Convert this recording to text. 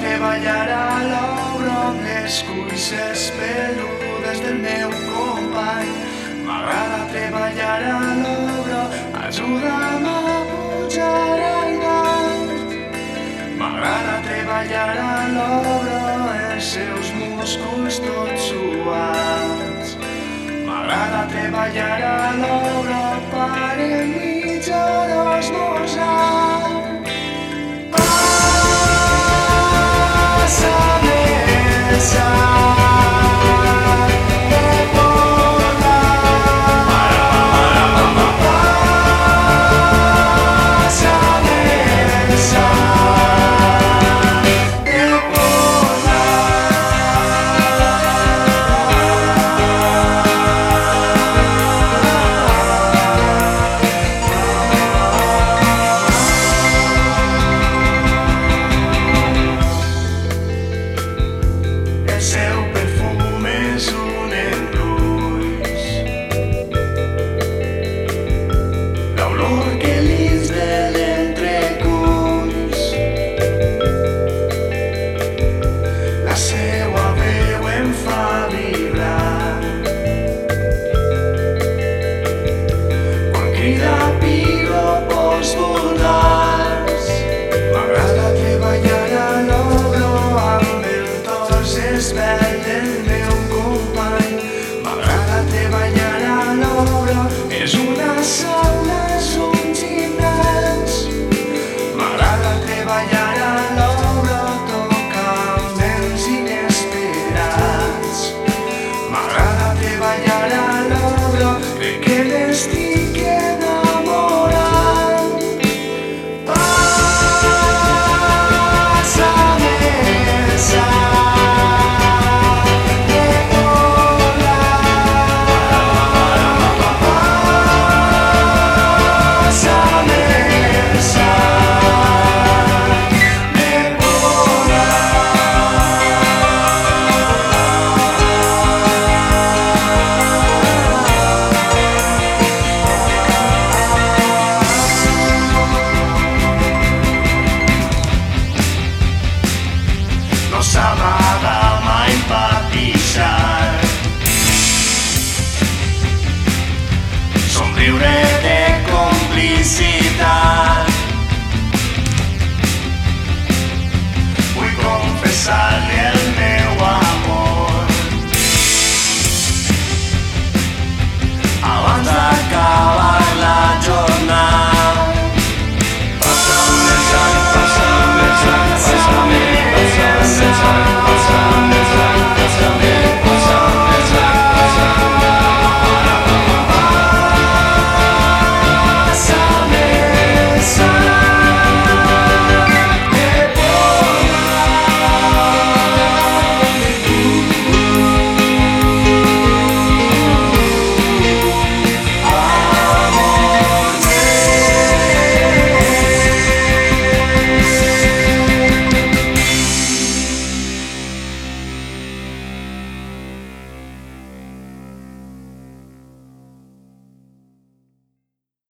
treballar a l'obra amb les cuisses peludes del meu company. M'agrada treballar a l'obra, ajuda'm a pujar al dalt. M'agrada treballar a l'obra, els seus músculs tots suats. M'agrada treballar a l'obra per enmig treballar a l'obra, els inesperats. M'agrada treballar a l'obra, que n'estic s'amaga mai empatissar. Somriure de complicitat.